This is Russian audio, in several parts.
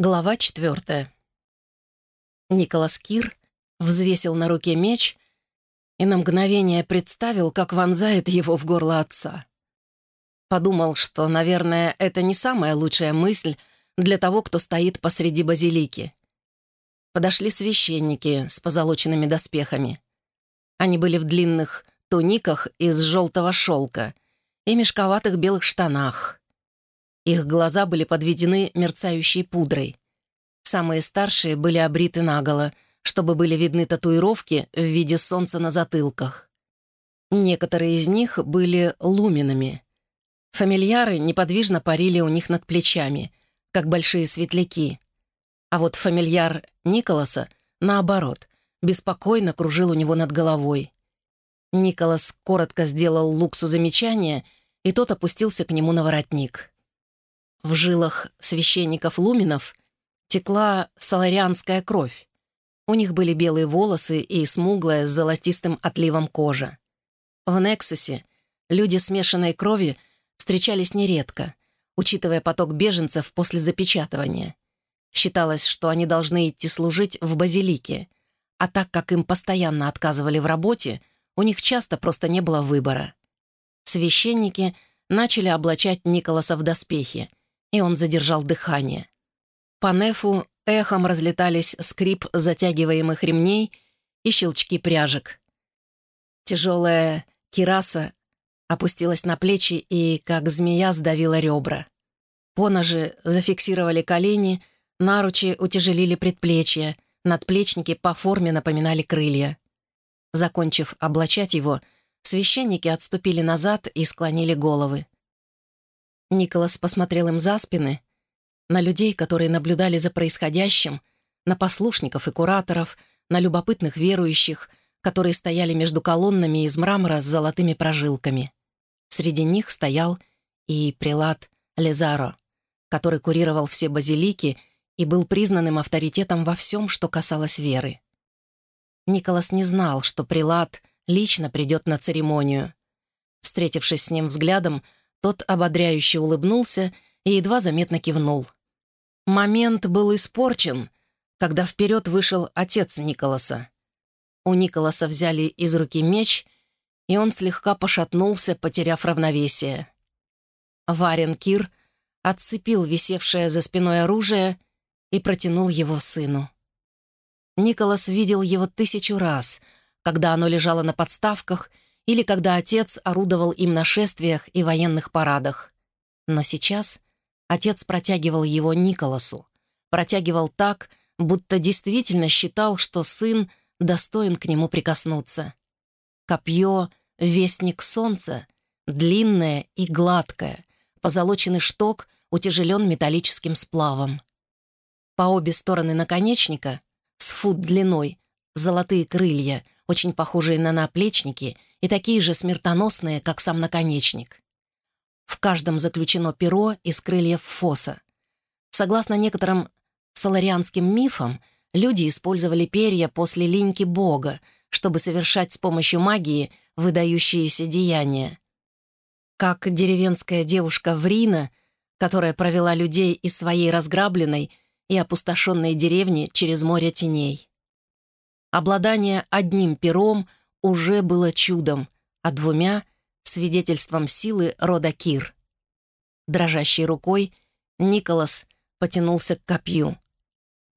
Глава четвертая. Николас Кир взвесил на руке меч и на мгновение представил, как вонзает его в горло отца. Подумал, что, наверное, это не самая лучшая мысль для того, кто стоит посреди базилики. Подошли священники с позолоченными доспехами. Они были в длинных туниках из желтого шелка и мешковатых белых штанах — их глаза были подведены мерцающей пудрой. Самые старшие были обриты наголо, чтобы были видны татуировки в виде солнца на затылках. Некоторые из них были луминами. Фамильяры неподвижно парили у них над плечами, как большие светляки. А вот фамильяр Николаса, наоборот, беспокойно кружил у него над головой. Николас коротко сделал Луксу замечание, и тот опустился к нему на воротник. В жилах священников-луминов текла саларианская кровь. У них были белые волосы и смуглая с золотистым отливом кожа. В Нексусе люди смешанной крови встречались нередко, учитывая поток беженцев после запечатывания. Считалось, что они должны идти служить в базилике, а так как им постоянно отказывали в работе, у них часто просто не было выбора. Священники начали облачать Николаса в доспехи, и он задержал дыхание. По нефу эхом разлетались скрип затягиваемых ремней и щелчки пряжек. Тяжелая кираса опустилась на плечи и, как змея, сдавила ребра. Поножи зафиксировали колени, наручи утяжелили предплечья, надплечники по форме напоминали крылья. Закончив облачать его, священники отступили назад и склонили головы. Николас посмотрел им за спины, на людей, которые наблюдали за происходящим, на послушников и кураторов, на любопытных верующих, которые стояли между колоннами из мрамора с золотыми прожилками. Среди них стоял и прилад Лезаро, который курировал все базилики и был признанным авторитетом во всем, что касалось веры. Николас не знал, что прилад лично придет на церемонию. Встретившись с ним взглядом, тот ободряюще улыбнулся и едва заметно кивнул. Момент был испорчен, когда вперед вышел отец Николаса. У Николаса взяли из руки меч, и он слегка пошатнулся, потеряв равновесие. Варен Кир отцепил висевшее за спиной оружие и протянул его сыну. Николас видел его тысячу раз, когда оно лежало на подставках — или когда отец орудовал им на шествиях и военных парадах. Но сейчас отец протягивал его Николасу, протягивал так, будто действительно считал, что сын достоин к нему прикоснуться. Копье — вестник солнца, длинное и гладкое, позолоченный шток утяжелен металлическим сплавом. По обе стороны наконечника, с фут длиной, золотые крылья, очень похожие на наплечники — и такие же смертоносные, как сам наконечник. В каждом заключено перо из крыльев фоса. Согласно некоторым соларианским мифам, люди использовали перья после линьки бога, чтобы совершать с помощью магии выдающиеся деяния. Как деревенская девушка Врина, которая провела людей из своей разграбленной и опустошенной деревни через море теней. Обладание одним пером уже было чудом, а двумя — свидетельством силы рода Кир. Дрожащей рукой Николас потянулся к копью.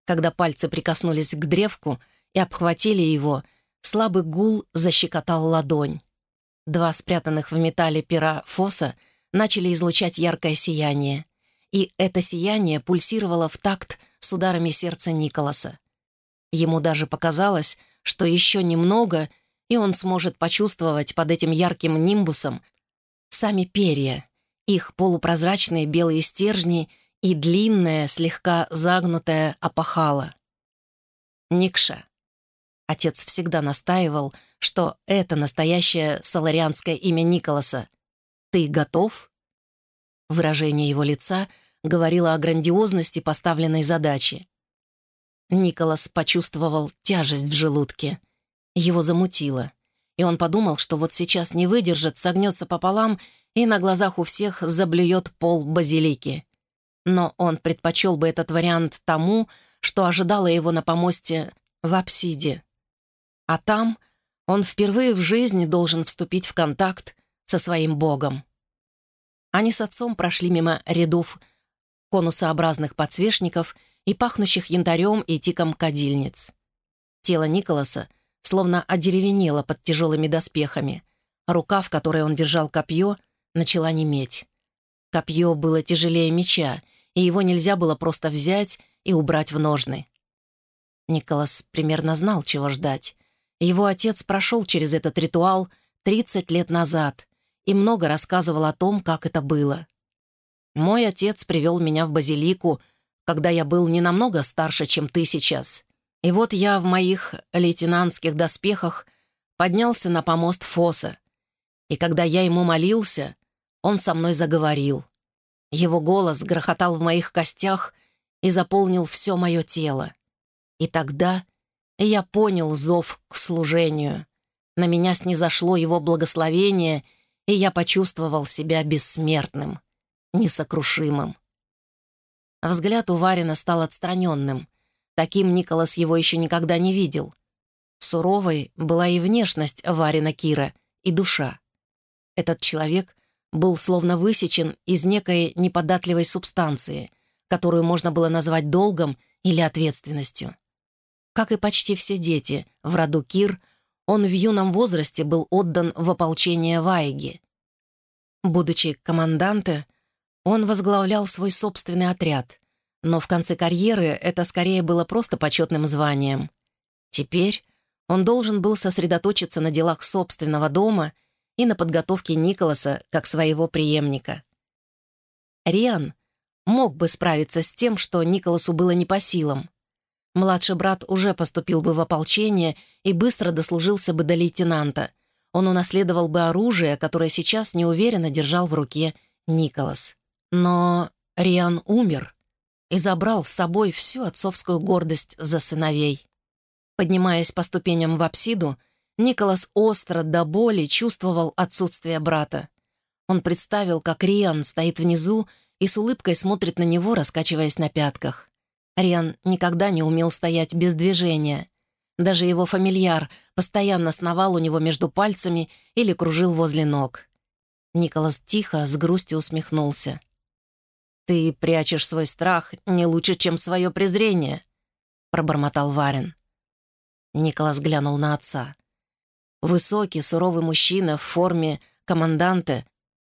Когда пальцы прикоснулись к древку и обхватили его, слабый гул защекотал ладонь. Два спрятанных в металле пера фоса начали излучать яркое сияние, и это сияние пульсировало в такт с ударами сердца Николаса. Ему даже показалось, что еще немного — и он сможет почувствовать под этим ярким нимбусом сами перья, их полупрозрачные белые стержни и длинная, слегка загнутая опахала. Никша. Отец всегда настаивал, что это настоящее саларианское имя Николаса. «Ты готов?» Выражение его лица говорило о грандиозности поставленной задачи. Николас почувствовал тяжесть в желудке — его замутило, и он подумал, что вот сейчас не выдержит, согнется пополам и на глазах у всех заблюет пол базилики. но он предпочел бы этот вариант тому, что ожидало его на помосте в апсиде. А там он впервые в жизни должен вступить в контакт со своим богом. Они с отцом прошли мимо рядов конусообразных подсвечников и пахнущих янтарем и тиком кадильниц. Тело Николаса словно одеревенело под тяжелыми доспехами. Рука, в которой он держал копье, начала неметь. Копье было тяжелее меча, и его нельзя было просто взять и убрать в ножны. Николас примерно знал, чего ждать. Его отец прошел через этот ритуал 30 лет назад и много рассказывал о том, как это было. Мой отец привел меня в базилику, когда я был не намного старше, чем ты сейчас. И вот я в моих лейтенантских доспехах поднялся на помост Фоса. И когда я ему молился, он со мной заговорил. Его голос грохотал в моих костях и заполнил все мое тело. И тогда я понял зов к служению. На меня снизошло его благословение, и я почувствовал себя бессмертным, несокрушимым. Взгляд у Варина стал отстраненным. Таким Николас его еще никогда не видел. Суровой была и внешность Варина Кира, и душа. Этот человек был словно высечен из некой неподатливой субстанции, которую можно было назвать долгом или ответственностью. Как и почти все дети в роду Кир, он в юном возрасте был отдан в ополчение Вайги. Будучи команданте, он возглавлял свой собственный отряд, но в конце карьеры это скорее было просто почетным званием. Теперь он должен был сосредоточиться на делах собственного дома и на подготовке Николаса как своего преемника. Риан мог бы справиться с тем, что Николасу было не по силам. Младший брат уже поступил бы в ополчение и быстро дослужился бы до лейтенанта. Он унаследовал бы оружие, которое сейчас неуверенно держал в руке Николас. Но Риан умер и забрал с собой всю отцовскую гордость за сыновей. Поднимаясь по ступеням в апсиду, Николас остро до боли чувствовал отсутствие брата. Он представил, как Риан стоит внизу и с улыбкой смотрит на него, раскачиваясь на пятках. Риан никогда не умел стоять без движения. Даже его фамильяр постоянно сновал у него между пальцами или кружил возле ног. Николас тихо, с грустью усмехнулся. «Ты прячешь свой страх не лучше, чем свое презрение», — пробормотал Варен. Николас глянул на отца. Высокий, суровый мужчина в форме команданта.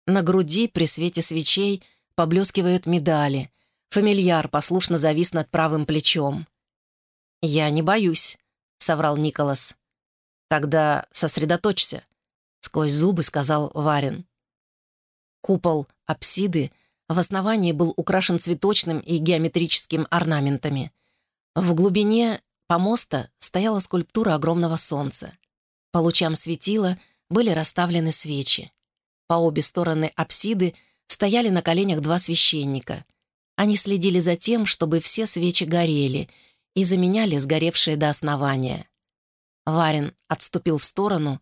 На груди при свете свечей поблескивают медали. Фамильяр послушно завис над правым плечом. «Я не боюсь», — соврал Николас. «Тогда сосредоточься», — сквозь зубы сказал Варин. Купол апсиды в основании был украшен цветочным и геометрическим орнаментами. В глубине помоста стояла скульптура огромного солнца. По лучам светила были расставлены свечи. По обе стороны апсиды стояли на коленях два священника. Они следили за тем, чтобы все свечи горели, и заменяли сгоревшие до основания. Варин отступил в сторону,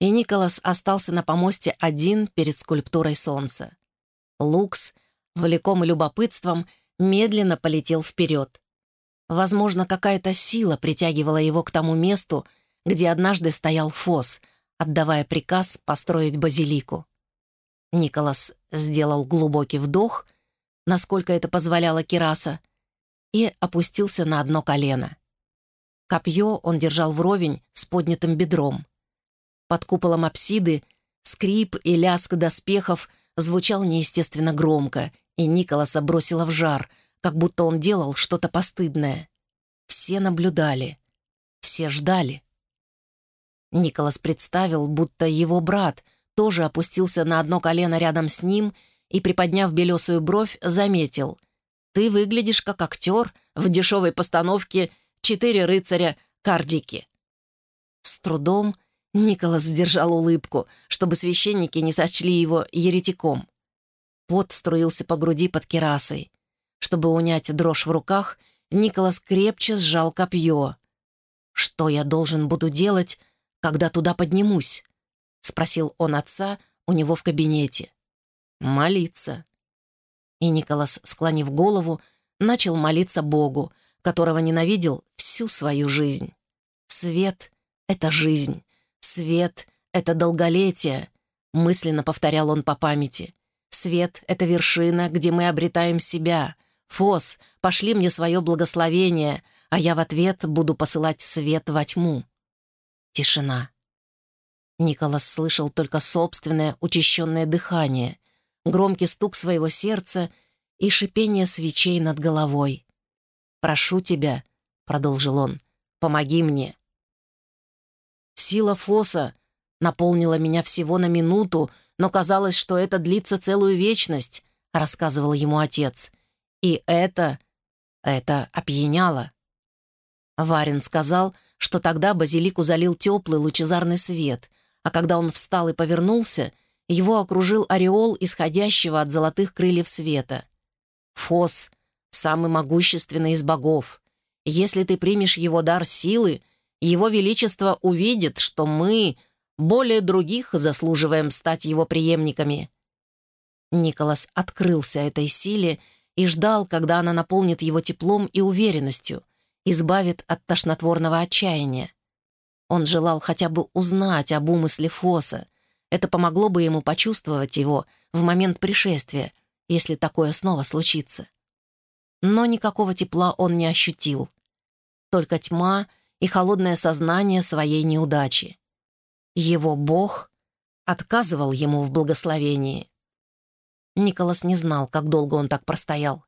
и Николас остался на помосте один перед скульптурой солнца. Лукс, влеком любопытством, медленно полетел вперед. Возможно, какая-то сила притягивала его к тому месту, где однажды стоял Фос, отдавая приказ построить базилику. Николас сделал глубокий вдох, насколько это позволяла Кираса, и опустился на одно колено. Копье он держал вровень с поднятым бедром. Под куполом апсиды скрип и лязг доспехов звучал неестественно громко, и Николаса бросило в жар, как будто он делал что-то постыдное. Все наблюдали, все ждали. Николас представил, будто его брат тоже опустился на одно колено рядом с ним и, приподняв белесую бровь, заметил. «Ты выглядишь как актер в дешевой постановке «Четыре рыцаря Кардики». С трудом Николас сдержал улыбку, чтобы священники не сочли его еретиком. Пот струился по груди под керасой. Чтобы унять дрожь в руках, Николас крепче сжал копье. «Что я должен буду делать, когда туда поднимусь?» — спросил он отца у него в кабинете. «Молиться». И Николас, склонив голову, начал молиться Богу, которого ненавидел всю свою жизнь. «Свет — это жизнь, свет — это долголетие», — мысленно повторял он по памяти. «Свет — это вершина, где мы обретаем себя. Фос, пошли мне свое благословение, а я в ответ буду посылать свет во тьму». Тишина. Николас слышал только собственное учащенное дыхание, громкий стук своего сердца и шипение свечей над головой. «Прошу тебя», — продолжил он, — «помоги мне». Сила Фоса наполнила меня всего на минуту, но казалось, что это длится целую вечность, — рассказывал ему отец. И это... это опьяняло. Варин сказал, что тогда базилику залил теплый лучезарный свет, а когда он встал и повернулся, его окружил ореол исходящего от золотых крыльев света. Фос — самый могущественный из богов. Если ты примешь его дар силы, его величество увидит, что мы, более других, заслуживаем стать его преемниками. Николас открылся этой силе и ждал, когда она наполнит его теплом и уверенностью, избавит от тошнотворного отчаяния. Он желал хотя бы узнать об умысле Фоса. Это помогло бы ему почувствовать его в момент пришествия, если такое снова случится. Но никакого тепла он не ощутил. Только тьма и холодное сознание своей неудачи. Его Бог отказывал ему в благословении. Николас не знал, как долго он так простоял.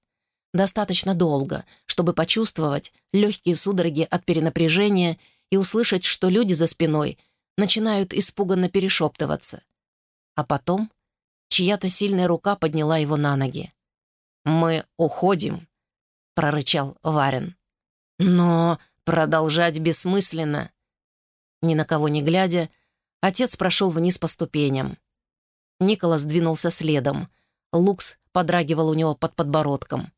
Достаточно долго, чтобы почувствовать легкие судороги от перенапряжения и услышать, что люди за спиной начинают испуганно перешептываться. А потом чья-то сильная рука подняла его на ноги. «Мы уходим», — прорычал Варен. «Но продолжать бессмысленно». Ни на кого не глядя, отец прошел вниз по ступеням. Николас двинулся следом. Лукс подрагивал у него под подбородком.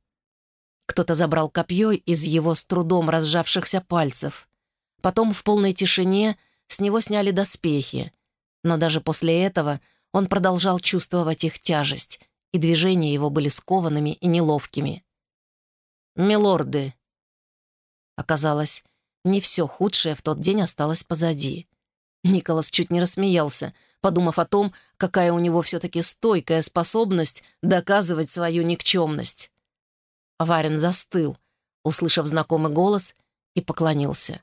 Кто-то забрал копье из его с трудом разжавшихся пальцев. Потом в полной тишине с него сняли доспехи. Но даже после этого он продолжал чувствовать их тяжесть, и движения его были скованными и неловкими. «Милорды!» Оказалось, не все худшее в тот день осталось позади. Николас чуть не рассмеялся, подумав о том, какая у него все-таки стойкая способность доказывать свою никчемность. Варен застыл, услышав знакомый голос, и поклонился.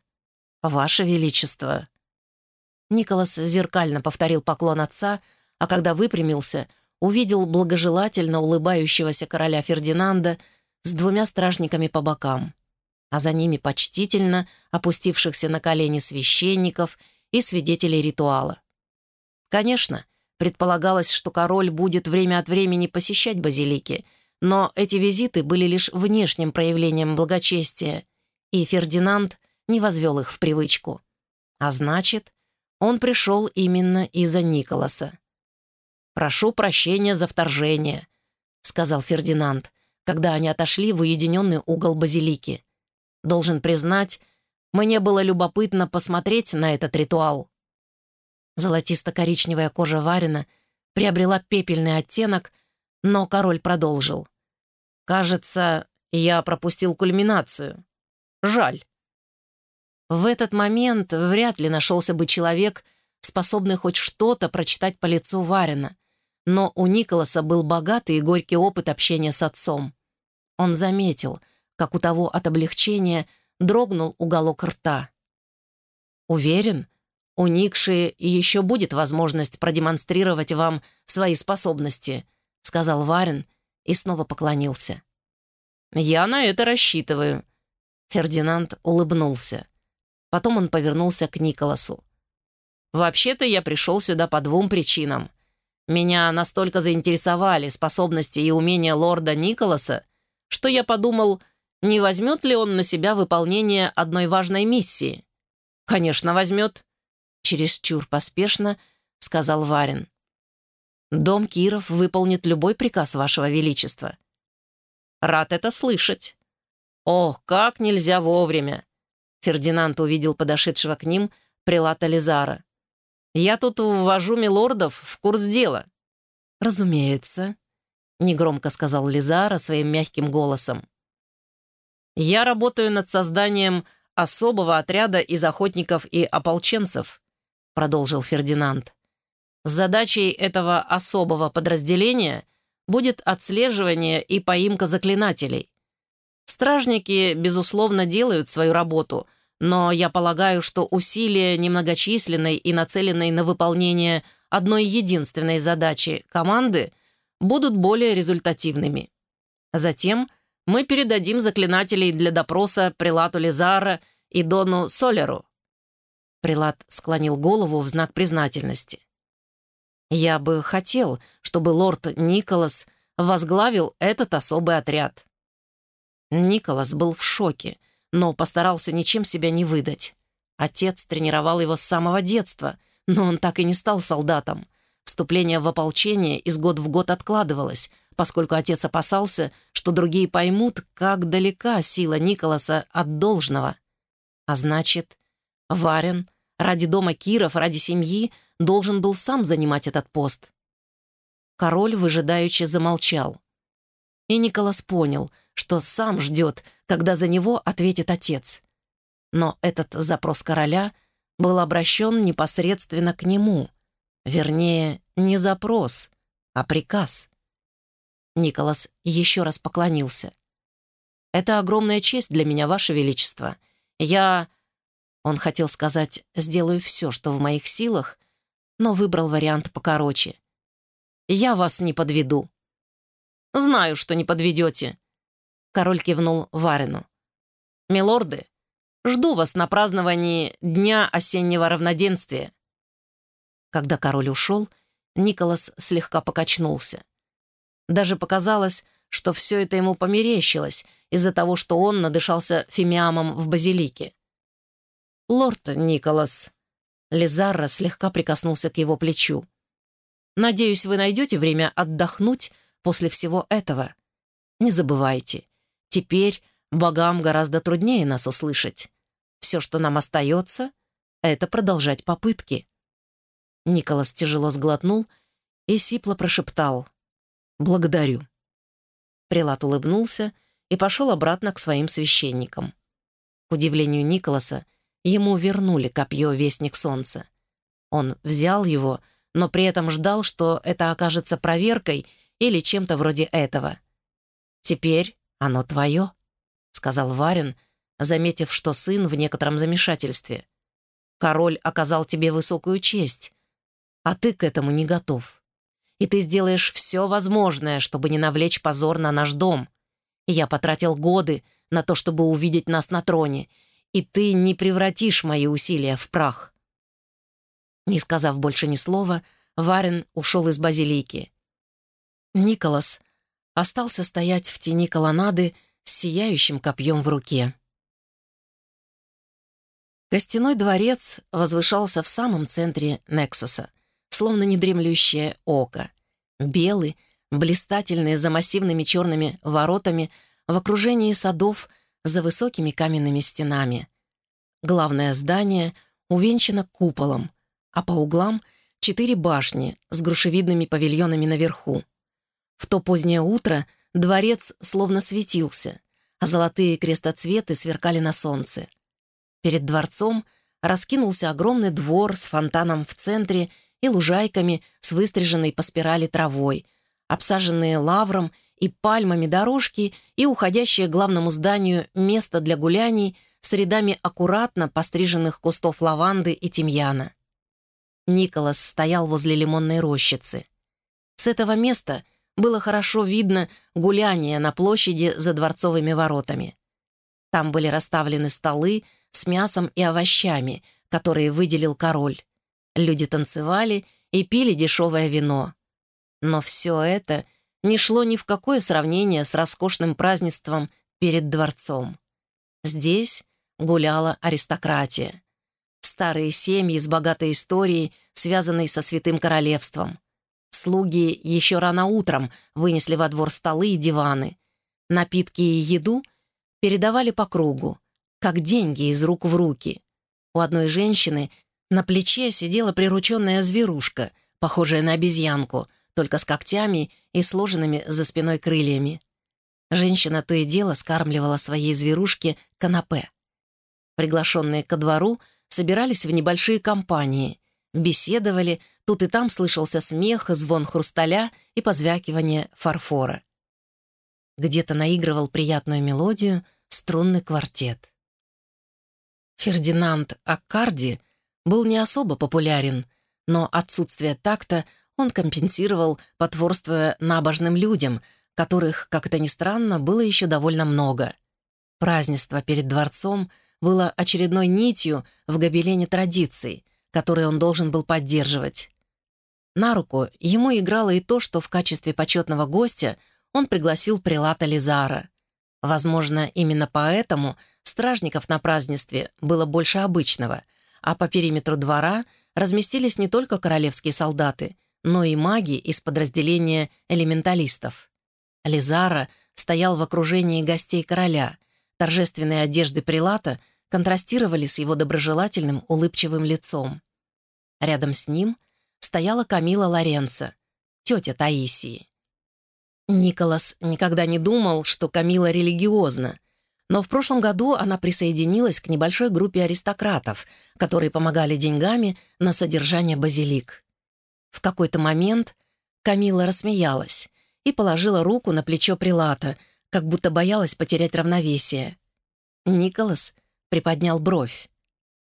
«Ваше Величество!» Николас зеркально повторил поклон отца, а когда выпрямился, увидел благожелательно улыбающегося короля Фердинанда с двумя стражниками по бокам, а за ними почтительно опустившихся на колени священников и свидетелей ритуала. Конечно, предполагалось, что король будет время от времени посещать базилики — но эти визиты были лишь внешним проявлением благочестия, и Фердинанд не возвел их в привычку. А значит, он пришел именно из-за Николаса. «Прошу прощения за вторжение», — сказал Фердинанд, когда они отошли в уединенный угол базилики. «Должен признать, мне было любопытно посмотреть на этот ритуал». Золотисто-коричневая кожа Варина приобрела пепельный оттенок, но король продолжил. Кажется, я пропустил кульминацию. Жаль. В этот момент вряд ли нашелся бы человек, способный хоть что-то прочитать по лицу Варина. Но у Николаса был богатый и горький опыт общения с отцом. Он заметил, как у того от облегчения дрогнул уголок рта. «Уверен, у Никши еще будет возможность продемонстрировать вам свои способности», — сказал Варин, и снова поклонился. «Я на это рассчитываю». Фердинанд улыбнулся. Потом он повернулся к Николасу. «Вообще-то я пришел сюда по двум причинам. Меня настолько заинтересовали способности и умения лорда Николаса, что я подумал, не возьмет ли он на себя выполнение одной важной миссии. «Конечно, возьмет», — чересчур поспешно сказал Варин. Дом Киров выполнит любой приказ Вашего Величества. Рад это слышать. Ох, как нельзя вовремя. Фердинанд увидел подошедшего к ним прилата Лизара. «Я тут ввожу милордов в курс дела». «Разумеется». — негромко сказал Лизара своим мягким голосом. «Я работаю над созданием особого отряда из охотников и ополченцев», — продолжил Фердинанд. «Задачей этого особого подразделения будет отслеживание и поимка заклинателей. Стражники, безусловно, делают свою работу, но я полагаю, что усилия немногочисленной и нацеленной на выполнение одной единственной задачи команды будут более результативными. Затем мы передадим заклинателей для допроса Прилату Лизара и Дону Солеру. Прилат склонил голову в знак признательности. «Я бы хотел, чтобы лорд Николас возглавил этот особый отряд». Николас был в шоке, но постарался ничем себя не выдать. Отец тренировал его с самого детства, но он так и не стал солдатом. Вступление в ополчение из год в год откладывалось, поскольку отец опасался, что другие поймут, как далека сила Николаса от должного. А значит, Варен ради дома Киров, ради семьи должен был сам занимать этот пост. Король выжидающе замолчал. И Николас понял, что сам ждет, когда за него ответит отец. Но этот запрос короля был обращен непосредственно к нему. Вернее, не запрос, а приказ. Николас еще раз поклонился. «Это огромная честь для меня, Ваше Величество. Я...» Он хотел сказать «сделаю все, что в моих силах», но выбрал вариант покороче. «Я вас не подведу». «Знаю, что не подведете», — король кивнул Варену. «Милорды, жду вас на праздновании Дня осеннего равноденствия». Когда король ушел, Николас слегка покачнулся. Даже показалось, что все это ему померещилось из-за того, что он надышался фимиамом в базилике. «Лорд Николас», — Лизарра слегка прикоснулся к его плечу. «Надеюсь, вы найдете время отдохнуть после всего этого. Не забывайте, теперь богам гораздо труднее нас услышать. Все, что нам остается, — это продолжать попытки». Николас тяжело сглотнул и сипло прошептал. «Благодарю». Прилат улыбнулся и пошел обратно к своим священникам. К удивлению Николаса, ему вернули копье Вестник Солнца. Он взял его, но при этом ждал, что это окажется проверкой или чем-то вроде этого. «Теперь оно твое», — сказал Варин, заметив, что сын в некотором замешательстве. «Король оказал тебе высокую честь, а ты к этому не готов и ты сделаешь все возможное, чтобы не навлечь позор на наш дом. Я потратил годы на то, чтобы увидеть нас на троне, и ты не превратишь мои усилия в прах». Не сказав больше ни слова, Варен ушел из базилики. Николас остался стоять в тени колоннады с сияющим копьем в руке. Гостиной дворец возвышался в самом центре Нексуса, словно недремлющее око. Белый, блистательный за массивными черными воротами в окружении садов за высокими каменными стенами. Главное здание увенчано куполом, а по углам — четыре башни с грушевидными павильонами наверху. В то позднее утро дворец словно светился, а золотые крестоцветы сверкали на солнце. Перед дворцом раскинулся огромный двор с фонтаном в центре и лужайками с выстриженной по спирали травой, обсаженные лавром и пальмами дорожки и уходящее к главному зданию место для гуляний с рядами аккуратно постриженных кустов лаванды и тимьяна. Николас стоял возле лимонной рощицы. С этого места было хорошо видно гуляние на площади за дворцовыми воротами. Там были расставлены столы с мясом и овощами, которые выделил король. Люди танцевали и пили дешевое вино. Но все это не шло ни в какое сравнение с роскошным празднеством перед дворцом. Здесь гуляла аристократия. Старые семьи с богатой историей, связанной со Святым Королевством. Слуги еще рано утром вынесли во двор столы и диваны. Напитки и еду передавали по кругу, как деньги из рук в руки. У одной женщины на плече сидела прирученная зверушка, похожая на обезьянку, только с когтями и сложенными за спиной крыльями. Женщина то и дело скармливала своей зверушке канапе. Приглашенные ко двору собирались в небольшие компании, беседовали, тут и там слышался смех, звон хрусталя и позвякивание фарфора. Где-то наигрывал приятную мелодию струнный квартет. Фердинанд Аккарди был не особо популярен, но отсутствие такта он компенсировал, потворствуя набожным людям, которых, как это ни странно, было еще довольно много. Празднество перед дворцом было очередной нитью в гобелене традиций, которые он должен был поддерживать. На руку ему играло и то, что в качестве почетного гостя он пригласил прилата Лизара. Возможно, именно поэтому стражников на празднестве было больше обычного, а по периметру двора разместились не только королевские солдаты, но и маги из подразделения элементалистов. Лизара стоял в окружении гостей короля. Торжественные одежды прилата контрастировали с его доброжелательным улыбчивым лицом. Рядом с ним стояла Камила Лоренцо, тетя Таисии. Николас никогда не думал, что Камила религиозна, но в прошлом году она присоединилась к небольшой группе аристократов, которые помогали деньгами на содержание базилик. В какой-то момент Камила рассмеялась и положила руку на плечо Прилата, как будто боялась потерять равновесие. Николас приподнял бровь.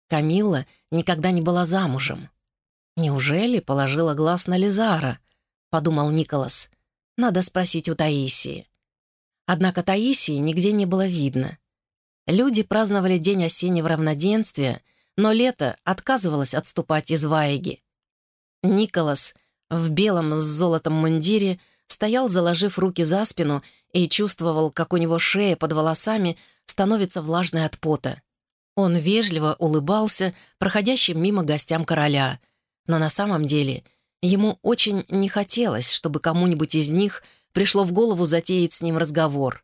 Камилла никогда не была замужем. «Неужели положила глаз на Лизара?» — подумал Николас. «Надо спросить у Таисии». Однако Таисии нигде не было видно. Люди праздновали день осеннего равноденствия, но лето отказывалось отступать из Ваеги. Николас в белом с золотом мундире стоял, заложив руки за спину, и чувствовал, как у него шея под волосами становится влажной от пота. Он вежливо улыбался проходящим мимо гостям короля, но на самом деле ему очень не хотелось, чтобы кому-нибудь из них пришло в голову затеять с ним разговор.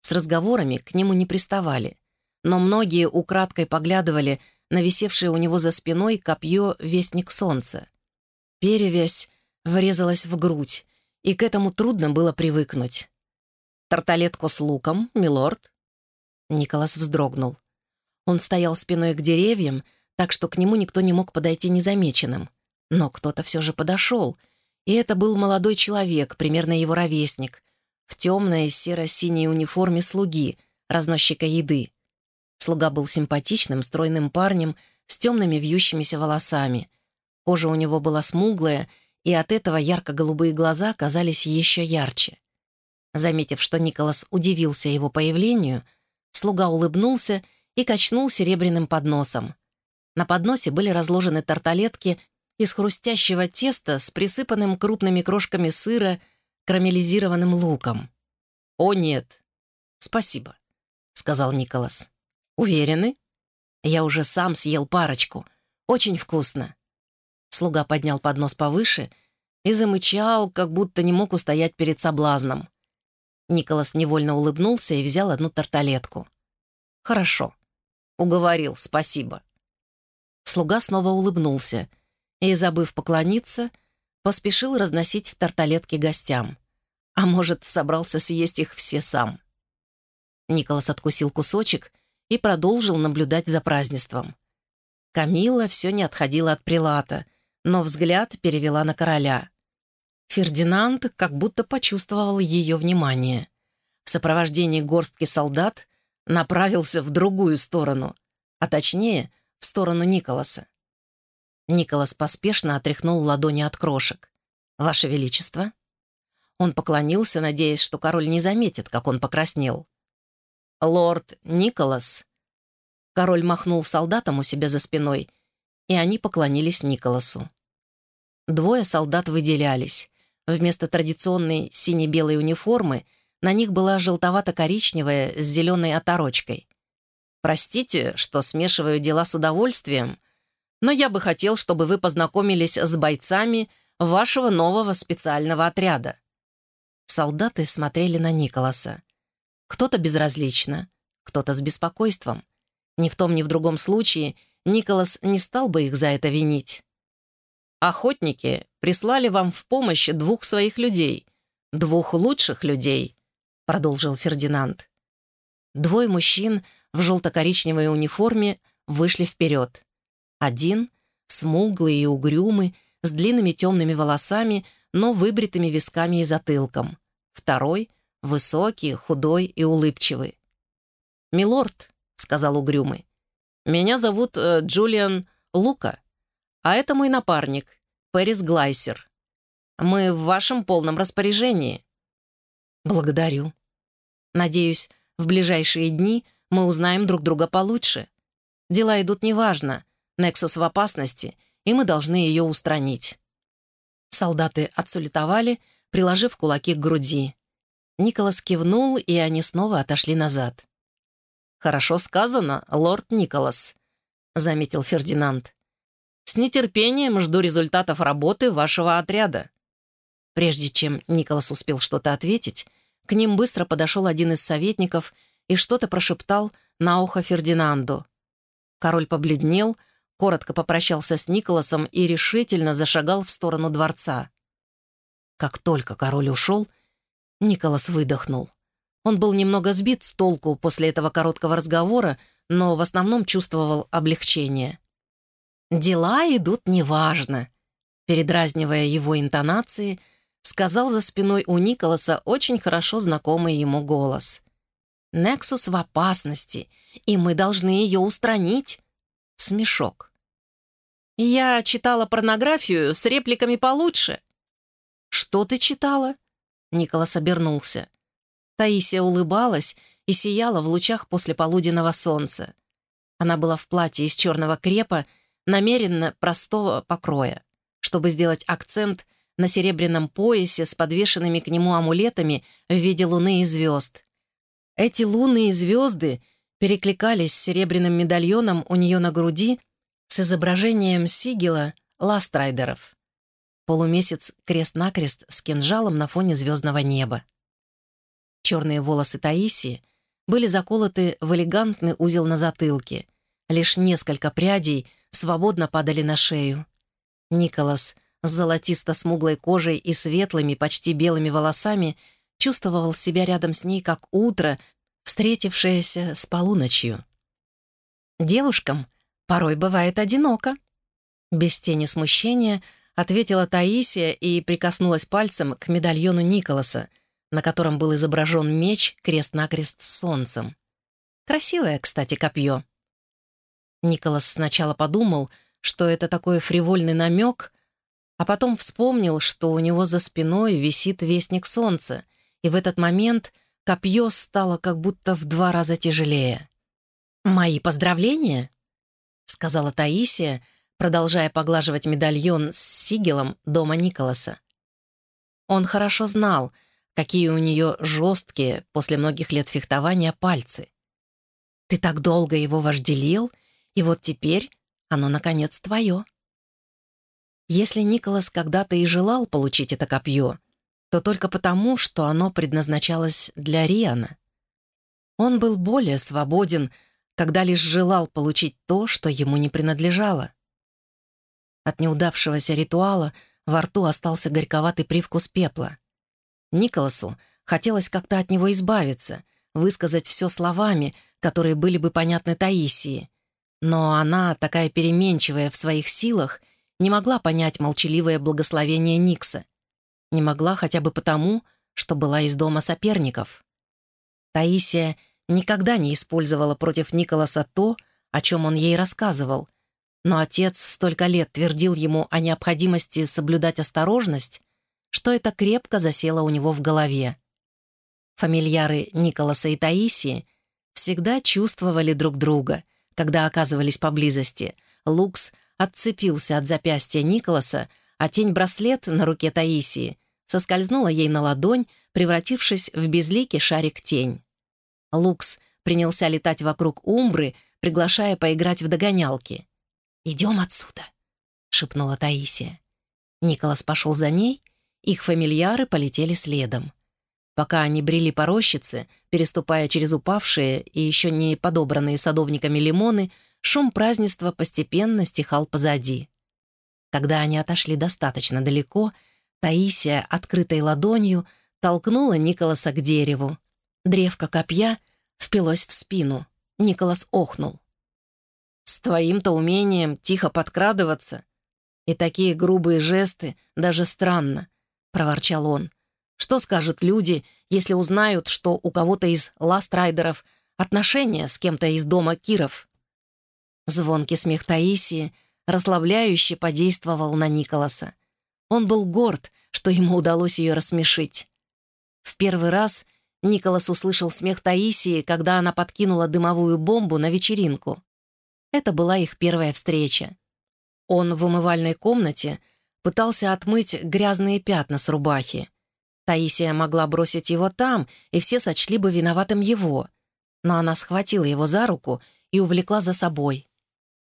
С разговорами к нему не приставали, но многие украдкой поглядывали на висевшее у него за спиной копье «Вестник солнца». Перевязь врезалась в грудь, и к этому трудно было привыкнуть. «Тарталетку с луком, милорд?» Николас вздрогнул. Он стоял спиной к деревьям, так что к нему никто не мог подойти незамеченным. Но кто-то все же подошел, и это был молодой человек, примерно его ровесник, в темной серо-синей униформе слуги, разносчика еды. Слуга был симпатичным, стройным парнем с темными вьющимися волосами. Кожа у него была смуглая, и от этого ярко-голубые глаза казались еще ярче. Заметив, что Николас удивился его появлению, слуга улыбнулся и качнул серебряным подносом. На подносе были разложены тарталетки из хрустящего теста с присыпанным крупными крошками сыра, карамелизированным луком. «О, нет!» «Спасибо», — сказал Николас. «Уверены?» «Я уже сам съел парочку. Очень вкусно». Слуга поднял поднос повыше и замычал, как будто не мог устоять перед соблазном. Николас невольно улыбнулся и взял одну тарталетку. «Хорошо. Уговорил, спасибо». Слуга снова улыбнулся и, забыв поклониться, поспешил разносить тарталетки гостям. А может, собрался съесть их все сам. Николас откусил кусочек и продолжил наблюдать за празднеством. Камила все не отходила от прилата — но взгляд перевела на короля. Фердинанд как будто почувствовал ее внимание. В сопровождении горстки солдат направился в другую сторону, а точнее, в сторону Николаса. Николас поспешно отряхнул ладони от крошек. «Ваше Величество?» Он поклонился, надеясь, что король не заметит, как он покраснел. «Лорд Николас?» Король махнул солдатам у себя за спиной и они поклонились Николасу. Двое солдат выделялись. Вместо традиционной сине-белой униформы на них была желтовато-коричневая с зеленой оторочкой. «Простите, что смешиваю дела с удовольствием, но я бы хотел, чтобы вы познакомились с бойцами вашего нового специального отряда». Солдаты смотрели на Николаса. Кто-то безразлично, кто-то с беспокойством. Ни в том, ни в другом случае Николас не стал бы их за это винить. Охотники прислали вам в помощь двух своих людей, двух лучших людей», — продолжил Фердинанд. Двое мужчин в желто-коричневой униформе вышли вперед. Один, смуглый и угрюмый, с длинными темными волосами, но выбритыми висками и затылком. Второй — высокий, худой и улыбчивый. «Милорд», — сказал угрюмый, — «меня зовут э, Джулиан Лука, а это мой напарник, Пэрис Глайсер. Мы в вашем полном распоряжении». «Благодарю. Надеюсь, в ближайшие дни мы узнаем друг друга получше. Дела идут неважно, Нексус в опасности, и мы должны ее устранить». Солдаты отсулетовали, приложив кулаки к груди. Николас кивнул, и они снова отошли назад. «Хорошо сказано, лорд Николас», — заметил Фердинанд. «С нетерпением жду результатов работы вашего отряда». Прежде чем Николас успел что-то ответить, к ним быстро подошел один из советников и что-то прошептал на ухо Фердинанду. Король побледнел, коротко попрощался с Николасом и решительно зашагал в сторону дворца. Как только король ушел, Николас выдохнул. Он был немного сбит с толку после этого короткого разговора, но в основном чувствовал облегчение. «Дела идут неважно», — передразнивая его интонации, сказал за спиной у Николаса очень хорошо знакомый ему голос. «Нексус в опасности, и мы должны ее устранить». Смешок. «Я читала порнографию с репликами получше». «Что ты читала?» Николас обернулся. Таисия улыбалась и сияла в лучах после полуденного солнца. Она была в платье из черного крепа, намеренно простого покроя, чтобы сделать акцент на серебряном поясе с подвешенными к нему амулетами в виде луны и звезд. Эти луны и звезды перекликались с серебряным медальоном у нее на груди с изображением сигила ластрайдеров. Полумесяц крест-накрест с кинжалом на фоне звездного неба. Черные волосы Таисии были заколоты в элегантный узел на затылке. Лишь несколько прядей свободно падали на шею. Николас с золотисто-смуглой кожей и светлыми, почти белыми волосами чувствовал себя рядом с ней, как утро, встретившееся с полуночью. Девушкам порой бывает одиноко. Без тени смущения ответила Таисия и прикоснулась пальцем к медальону Николаса, на котором был изображен меч крест-накрест с солнцем. Красивое, кстати, копье. Николас сначала подумал, что это такой фривольный намек, а потом вспомнил, что у него за спиной висит вестник солнца, и в этот момент копье стало как будто в два раза тяжелее. «Мои поздравления!» — сказала Таисия, продолжая поглаживать медальон с сигелом дома Николаса. Он хорошо знал — какие у нее жесткие после многих лет фехтования пальцы. Ты так долго его вожделил, и вот теперь оно, наконец, твое. Если Николас когда-то и желал получить это копье, то только потому, что оно предназначалось для Риана. Он был более свободен, когда лишь желал получить то, что ему не принадлежало. От неудавшегося ритуала во рту остался горьковатый привкус пепла. Николасу хотелось как-то от него избавиться, высказать все словами, которые были бы понятны Таисии. Но она, такая переменчивая в своих силах, не могла понять молчаливое благословение Никса. Не могла хотя бы потому, что была из дома соперников. Таисия никогда не использовала против Николаса то, о чем он ей рассказывал, но отец столько лет твердил ему о необходимости соблюдать осторожность, что это крепко засело у него в голове. Фамильяры Николаса и Таисии всегда чувствовали друг друга, когда оказывались поблизости. Лукс отцепился от запястья Николаса, а тень-браслет на руке Таисии соскользнула ей на ладонь, превратившись в безликий шарик-тень. Лукс принялся летать вокруг Умбры, приглашая поиграть в догонялки. «Идем отсюда», — шепнула Таисия. Николас пошел за ней, их фамильяры полетели следом. Пока они брели по рощице, переступая через упавшие и еще не подобранные садовниками лимоны, шум празднества постепенно стихал позади. Когда они отошли достаточно далеко, Таисия открытой ладонью толкнула Николаса к дереву. Древко копья впилось в спину. Николас охнул. «С твоим-то умением тихо подкрадываться и такие грубые жесты даже странно», — проворчал он. «Что скажут люди, если узнают, что у кого-то из ластрайдеров отношения с кем-то из дома Киров?» Звонкий смех Таисии расслабляюще подействовал на Николаса. Он был горд, что ему удалось ее рассмешить. В первый раз Николас услышал смех Таисии, когда она подкинула дымовую бомбу на вечеринку. Это была их первая встреча. Он в умывальной комнате пытался отмыть грязные пятна с рубахи. Таисия могла бросить его там, и все сочли бы виноватым его. Но она схватила его за руку и увлекла за собой.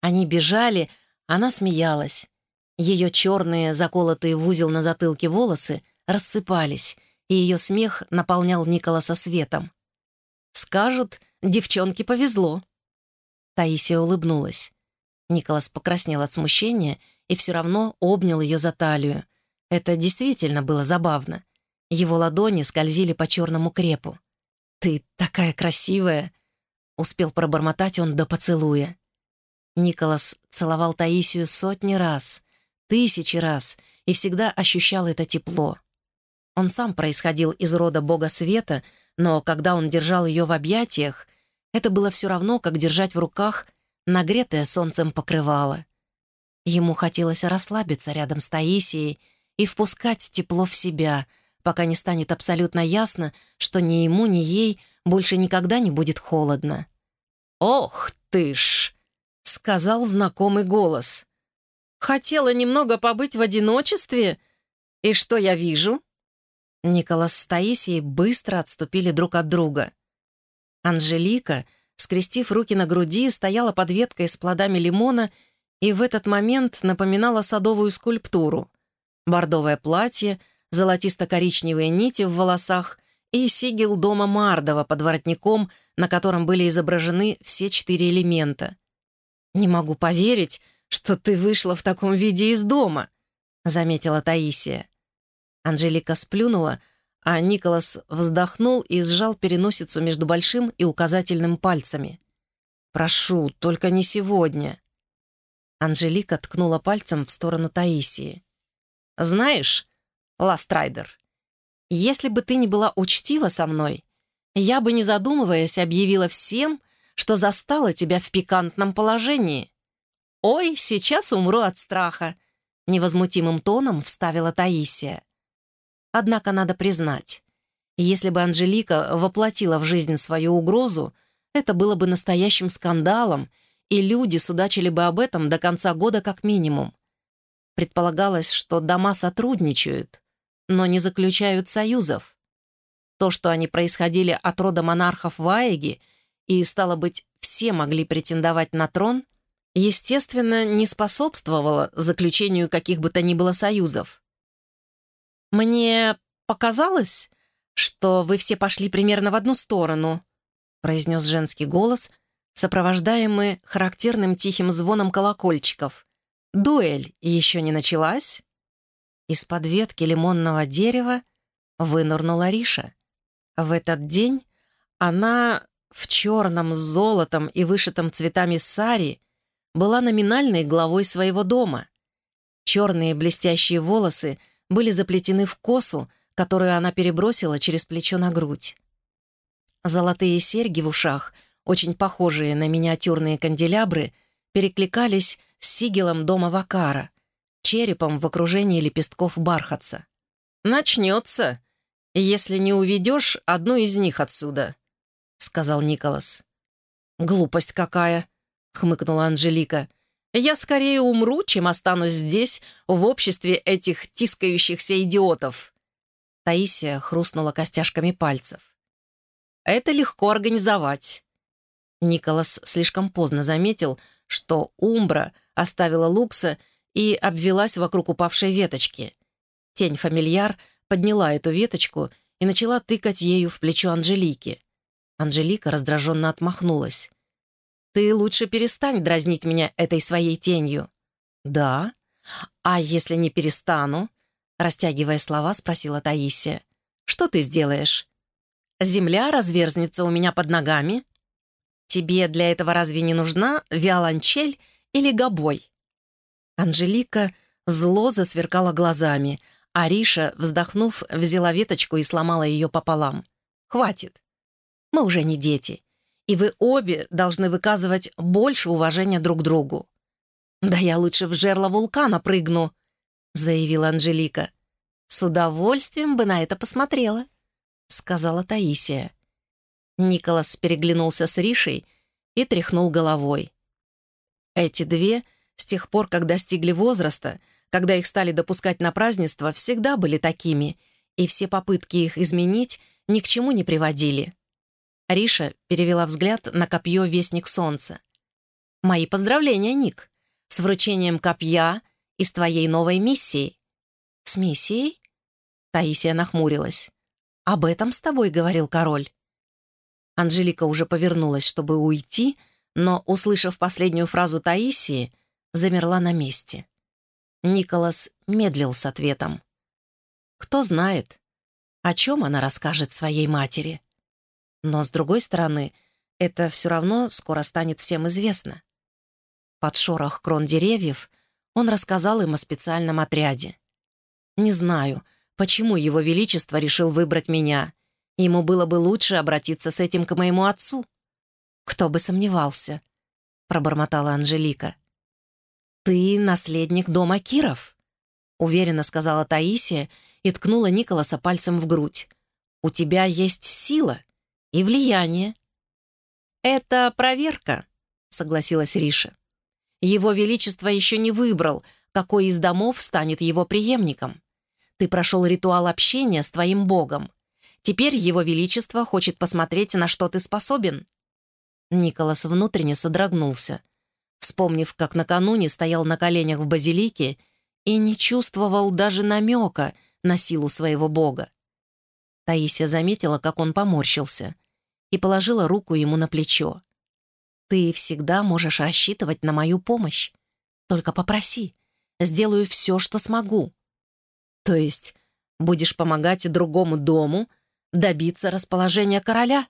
Они бежали, она смеялась. Ее черные, заколотые в узел на затылке волосы рассыпались, и ее смех наполнял Николаса светом. «Скажут, девчонке повезло». Таисия улыбнулась. Николас покраснел от смущения и все равно обнял ее за талию. Это действительно было забавно. Его ладони скользили по черному крепу. «Ты такая красивая!» — успел пробормотать он до поцелуя. Николас целовал Таисию сотни раз, тысячи раз, и всегда ощущал это тепло. Он сам происходил из рода бога света, но когда он держал ее в объятиях, это было все равно, как держать в руках нагретое солнцем покрывало. Ему хотелось расслабиться рядом с Таисией и впускать тепло в себя, пока не станет абсолютно ясно, что ни ему, ни ей больше никогда не будет холодно. «Ох ты ж!» — сказал знакомый голос. «Хотела немного побыть в одиночестве? И что я вижу?» Николас с Таисией быстро отступили друг от друга. Анжелика, скрестив руки на груди, стояла под веткой с плодами лимона и в этот момент напоминала садовую скульптуру. Бордовое платье, золотисто-коричневые нити в волосах и сигил дома Мардова под воротником, на котором были изображены все четыре элемента — «Не могу поверить, что ты вышла в таком виде из дома», — заметила Таисия. Анжелика сплюнула, а Николас вздохнул и сжал переносицу между большим и указательным пальцами. «Прошу, только не сегодня». Анжелика ткнула пальцем в сторону Таисии. «Знаешь, Ластрайдер, если бы ты не была учтива со мной, я бы, не задумываясь, объявила всем, что застала тебя в пикантном положении. «Ой, сейчас умру от страха», — невозмутимым тоном вставила Таисия. Однако надо признать, если бы Анжелика воплотила в жизнь свою угрозу, это было бы настоящим скандалом, и люди судачили бы об этом до конца года как минимум. Предполагалось, что дома сотрудничают, но не заключают союзов. То, что они происходили от рода монархов Ваеги — и, стало быть, все могли претендовать на трон, естественно, не способствовало заключению каких бы то ни было союзов. «Мне показалось, что вы все пошли примерно в одну сторону», произнес женский голос, сопровождаемый характерным тихим звоном колокольчиков. «Дуэль еще не началась?» Из-под ветки лимонного дерева вынырнула Риша. В этот день она в черном с золотом и вышитом цветами сари была номинальной главой своего дома. Черные блестящие волосы были заплетены в косу, которую она перебросила через плечо на грудь. Золотые серьги в ушах, очень похожие на миниатюрные канделябры, перекликались с сигелом дома Вакара, черепом в окружении лепестков бархатца. «Начнется, если не уведешь одну из них отсюда», — сказал Николас. «Глупость какая!» — хмыкнула Анжелика. «Я скорее умру, чем останусь здесь, в обществе этих тискающихся идиотов!» Таисия хрустнула костяшками пальцев. «Это легко организовать». Николас слишком поздно заметил, что Умбра оставила Лукса и обвелась вокруг упавшей веточки. Тень-фамильяр подняла эту веточку и начала тыкать ею в плечо Анжелики. Анжелика раздраженно отмахнулась. «Ты лучше перестань дразнить меня этой своей тенью». «Да? «А если не перестану?» Растягивая слова, спросила Таисия. «Что ты сделаешь? Земля разверзнется у меня под ногами? Тебе для этого разве не нужна виолончель или гобой?» Анжелика зло засверкала глазами, а Риша, вздохнув, взяла веточку и сломала ее пополам. «Хватит. Мы уже не дети, и вы обе должны выказывать больше уважения друг другу». «Да я лучше в жерло вулкана прыгну», — заявила Анжелика. «С удовольствием бы на это посмотрела», — сказала Таисия. Николас переглянулся с Ришей и тряхнул головой. Эти две, с тех пор, как достигли возраста, когда их стали допускать на празднество, всегда были такими, и все попытки их изменить ни к чему не приводили. Риша перевела взгляд на копье «Вестник солнца». «Мои поздравления, Ник, с вручением копья и с твоей новой миссией». «С миссией?» Таисия нахмурилась. «Об этом с тобой говорил король». Анжелика уже повернулась, чтобы уйти, но, услышав последнюю фразу Таисии, замерла на месте. Николас медлил с ответом. Кто знает, о чем она расскажет своей матери. Но, с другой стороны, это все равно скоро станет всем известно. Под шорох крон деревьев он рассказал им о специальном отряде. Не знаю, почему его величество решил выбрать меня, Ему было бы лучше обратиться с этим к моему отцу. «Кто бы сомневался», — пробормотала Анжелика. «Ты наследник дома Киров», — уверенно сказала Таисия и ткнула Николаса пальцем в грудь. «У тебя есть сила и влияние». «Это проверка», — согласилась Риша. «Его Величество еще не выбрал, какой из домов станет его преемником. Ты прошел ритуал общения с твоим богом. Теперь Его Величество хочет посмотреть, на что ты способен». Николас внутренне содрогнулся, вспомнив, как накануне стоял на коленях в базилике и не чувствовал даже намека на силу своего бога. Таисия заметила, как он поморщился, и положила руку ему на плечо. «Ты всегда можешь рассчитывать на мою помощь. Только попроси. Сделаю все, что смогу». «То есть будешь помогать другому дому, добиться расположения короля?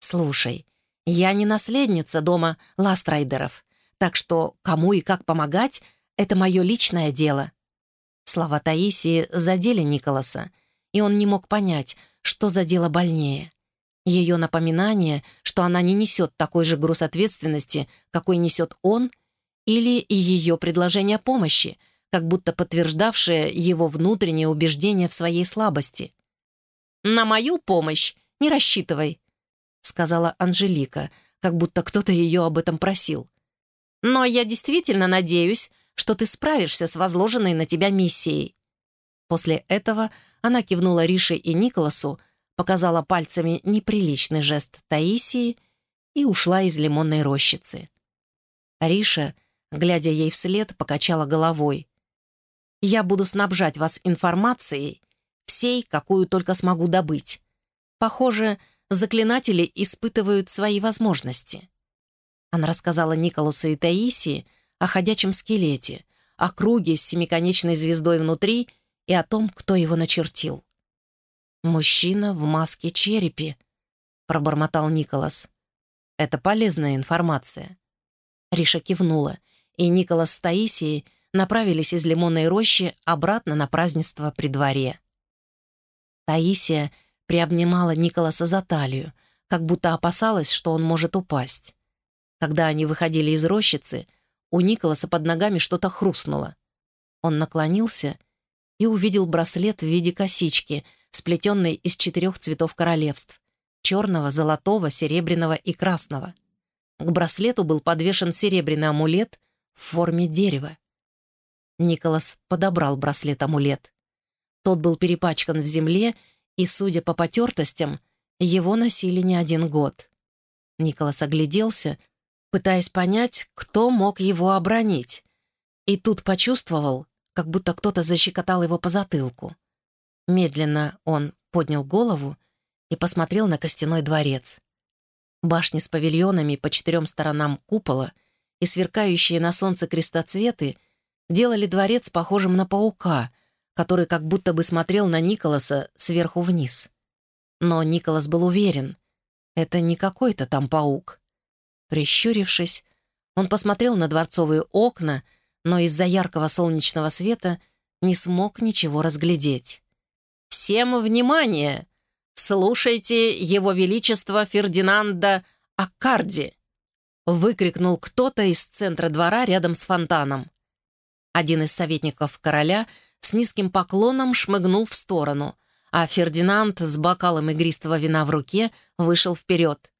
Слушай, я не наследница дома Ластрайдеров, так что кому и как помогать — это мое личное дело». Слова Таисии задели Николаса, и он не мог понять, что за дело больнее. Ее напоминание, что она не несет такой же груз ответственности, какой несет он, или ее предложение помощи, как будто подтверждавшее его внутреннее убеждение в своей слабости. «На мою помощь не рассчитывай», — сказала Анжелика, как будто кто-то ее об этом просил. «Но я действительно надеюсь, что ты справишься с возложенной на тебя миссией». После этого она кивнула Рише и Николасу, показала пальцами неприличный жест Таисии и ушла из лимонной рощицы. Риша, глядя ей вслед, покачала головой. «Я буду снабжать вас информацией всей, какую только смогу добыть. Похоже, заклинатели испытывают свои возможности. Она рассказала Николасу и Таисии о ходячем скелете, о круге с семиконечной звездой внутри и о том, кто его начертил. «Мужчина в маске черепи», — пробормотал Николас. «Это полезная информация». Риша кивнула, и Николас с Таисией направились из лимонной рощи обратно на празднество при дворе. Таисия приобнимала Николаса за талию, как будто опасалась, что он может упасть. Когда они выходили из рощицы, у Николаса под ногами что-то хрустнуло. Он наклонился и увидел браслет в виде косички, сплетенной из четырех цветов королевств — черного, золотого, серебряного и красного. К браслету был подвешен серебряный амулет в форме дерева. Николас подобрал браслет-амулет. Тот был перепачкан в земле, и, судя по потертостям, его носили не один год. Николас огляделся, пытаясь понять, кто мог его обронить, и тут почувствовал, как будто кто-то защекотал его по затылку. Медленно он поднял голову и посмотрел на костяной дворец. Башни с павильонами по четырем сторонам купола и сверкающие на солнце крестоцветы делали дворец похожим на паука, который как будто бы смотрел на Николаса сверху вниз. Но Николас был уверен, это не какой-то там паук. Прищурившись, он посмотрел на дворцовые окна, но из-за яркого солнечного света не смог ничего разглядеть. «Всем внимание! Слушайте Его Величество Фердинанда Аккарди!» выкрикнул кто-то из центра двора рядом с фонтаном. Один из советников короля с низким поклоном шмыгнул в сторону, а Фердинанд с бокалом игристого вина в руке вышел вперед.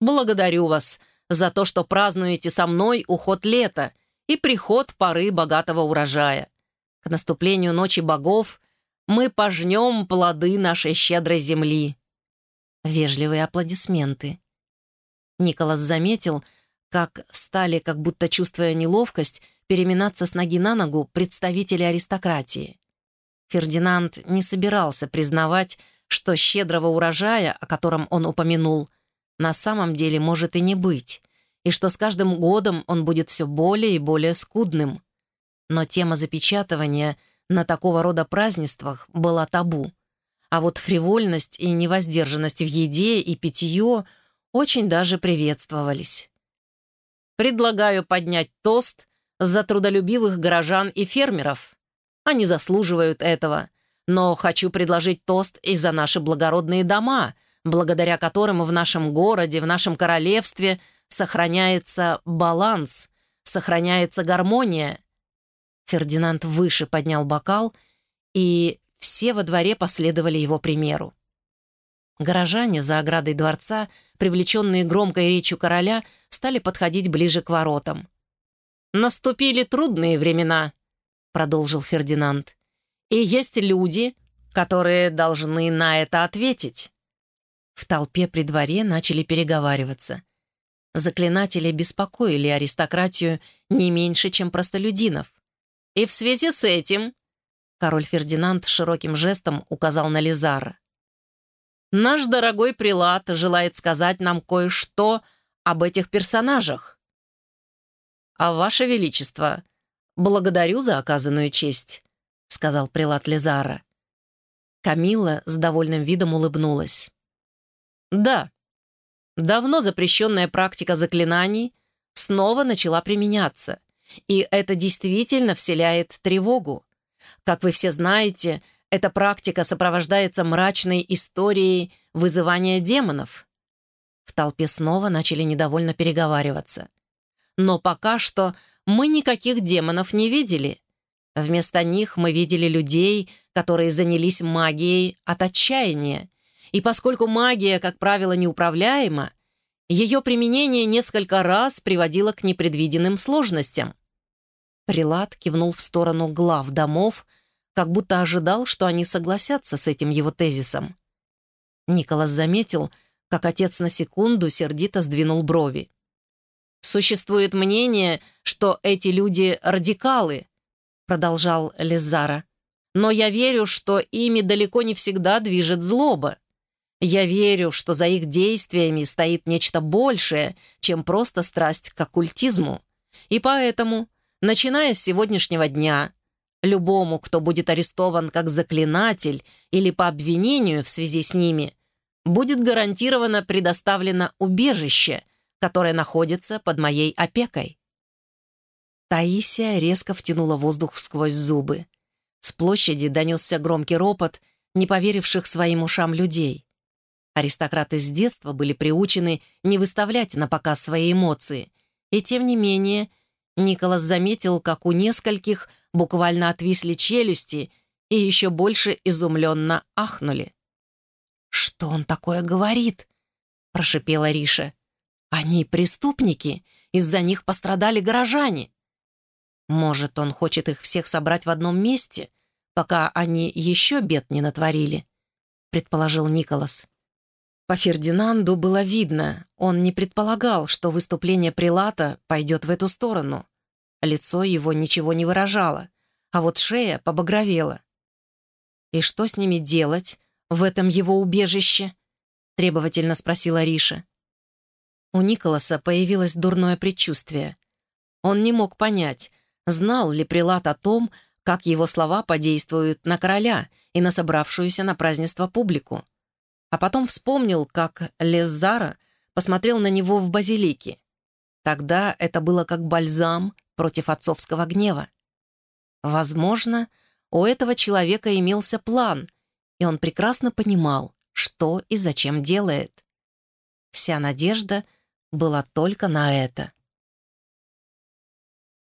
«Благодарю вас за то, что празднуете со мной уход лета и приход поры богатого урожая. К наступлению ночи богов мы пожнем плоды нашей щедрой земли». Вежливые аплодисменты. Николас заметил, как стали, как будто чувствуя неловкость, переминаться с ноги на ногу представители аристократии. Фердинанд не собирался признавать, что щедрого урожая, о котором он упомянул, на самом деле может и не быть, и что с каждым годом он будет все более и более скудным. Но тема запечатывания на такого рода празднествах была табу. А вот фривольность и невоздержанность в еде и питье очень даже приветствовались. Предлагаю поднять тост за трудолюбивых горожан и фермеров. Они заслуживают этого. Но хочу предложить тост и за наши благородные дома, благодаря которым в нашем городе, в нашем королевстве сохраняется баланс, сохраняется гармония. Фердинанд выше поднял бокал, и все во дворе последовали его примеру. Горожане за оградой дворца, привлеченные громкой речью короля, стали подходить ближе к воротам. «Наступили трудные времена», — продолжил Фердинанд. «И есть люди, которые должны на это ответить». В толпе при дворе начали переговариваться. Заклинатели беспокоили аристократию не меньше, чем простолюдинов. И в связи с этим король Фердинанд широким жестом указал на Лизара. Наш дорогой прилад желает сказать нам кое-что об этих персонажах. А ваше величество, благодарю за оказанную честь, сказал прилад Лизара. Камила с довольным видом улыбнулась. Да, давно запрещенная практика заклинаний снова начала применяться, и это действительно вселяет тревогу. Как вы все знаете, эта практика сопровождается мрачной историей вызывания демонов. В толпе снова начали недовольно переговариваться. Но пока что мы никаких демонов не видели. Вместо них мы видели людей, которые занялись магией от отчаяния. И поскольку магия, как правило, неуправляема, ее применение несколько раз приводило к непредвиденным сложностям. Прилад кивнул в сторону глав домов, как будто ожидал, что они согласятся с этим его тезисом. Николас заметил, как отец на секунду сердито сдвинул брови. «Существует мнение, что эти люди — радикалы», — продолжал Лизара. «Но я верю, что ими далеко не всегда движет злоба. Я верю, что за их действиями стоит нечто большее, чем просто страсть к оккультизму. И поэтому, начиная с сегодняшнего дня, Любому, кто будет арестован как заклинатель или по обвинению в связи с ними, будет гарантированно предоставлено убежище, которое находится под моей опекой. Таисия резко втянула воздух сквозь зубы. С площади донесся громкий ропот не поверивших своим ушам людей. Аристократы с детства были приучены не выставлять на показ свои эмоции, и тем не менее Николас заметил, как у нескольких – буквально отвисли челюсти и еще больше изумленно ахнули. «Что он такое говорит?» — прошипела Риша. «Они преступники, из-за них пострадали горожане. Может, он хочет их всех собрать в одном месте, пока они еще бед не натворили?» — предположил Николас. По Фердинанду было видно, он не предполагал, что выступление Прилата пойдет в эту сторону. Лицо его ничего не выражало, а вот шея побагровела. «И что с ними делать в этом его убежище?» — требовательно спросила Риша. У Николаса появилось дурное предчувствие. Он не мог понять, Знал ли прилад о том, как его слова подействуют на короля и на собравшуюся на празднество публику? А потом вспомнил, как Леззара посмотрел на него в базилике. Тогда это было как бальзам против отцовского гнева. Возможно, у этого человека имелся план, и он прекрасно понимал, что и зачем делает. Вся надежда была только на это.